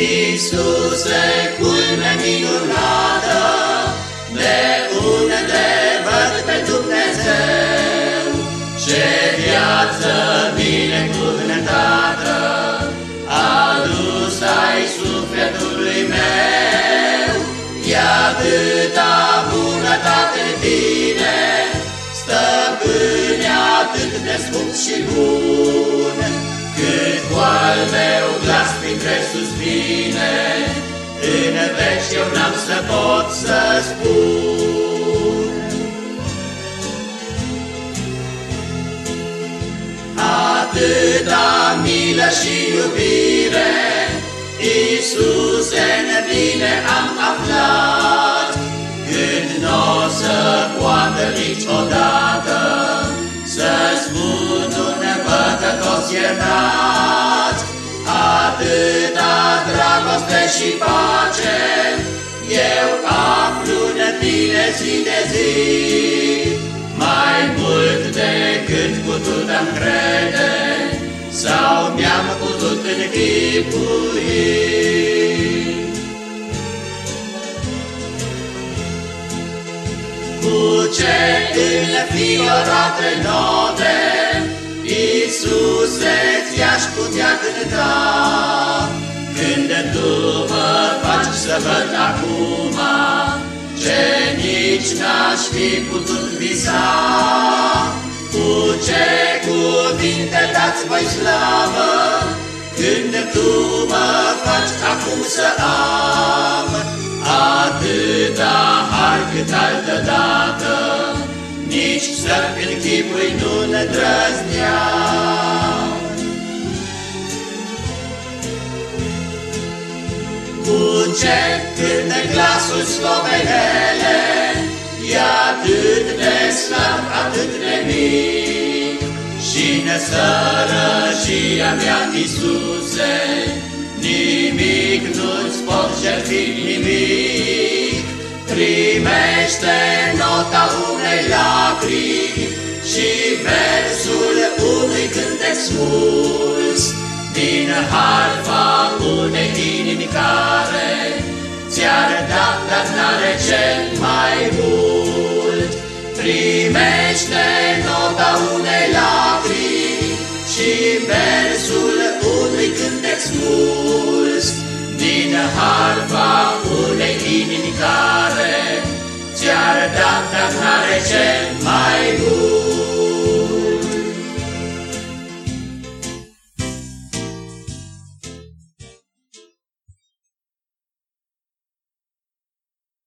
Iisuse, culme minunată, de unde văd pe Dumnezeu, ce viață binecuvântată, adus ai sufletului meu, e atâta bunătate în tine, stăpâne atât de scump și bun, cât cu al meu glas printre suspine, în veci eu n-am să pot să spun. Atâta milă și iubire, Iisuse, în bine am aflat, Când n-o să poată niciodată Să spun un păcătos iertat, dragoste și pace, Eu aflu în tine zi de zi, Mai mult decât putut am crede, Sau mi-am putut închipui. Cu ce înfiorate note, Iisuse, ți-aș putea cânta, să văd acum, Ce nici n-aș fi putut visa. Cu ce cuvinte dați voi slavă, Când Tu mă faci acum să am, Atâta har cât altă dată, Nici să închipui nu ne drăzneam. Cu ce când glasul slovenele. E atât de slab, atât de mic. Și ne sărășia mea, Iisuse, Nimic nu-ți pot jertfi nimic. Primește nota unei lacrimi Și versul unui cântec smuls Din harfa unei inimi care Ți-ar da, dar n-are cel mai mult. Primește nota unei lacrimi Și versul unui cântec smuls Din harfa unei inimi care Ți-ar da, dar n-are cel mai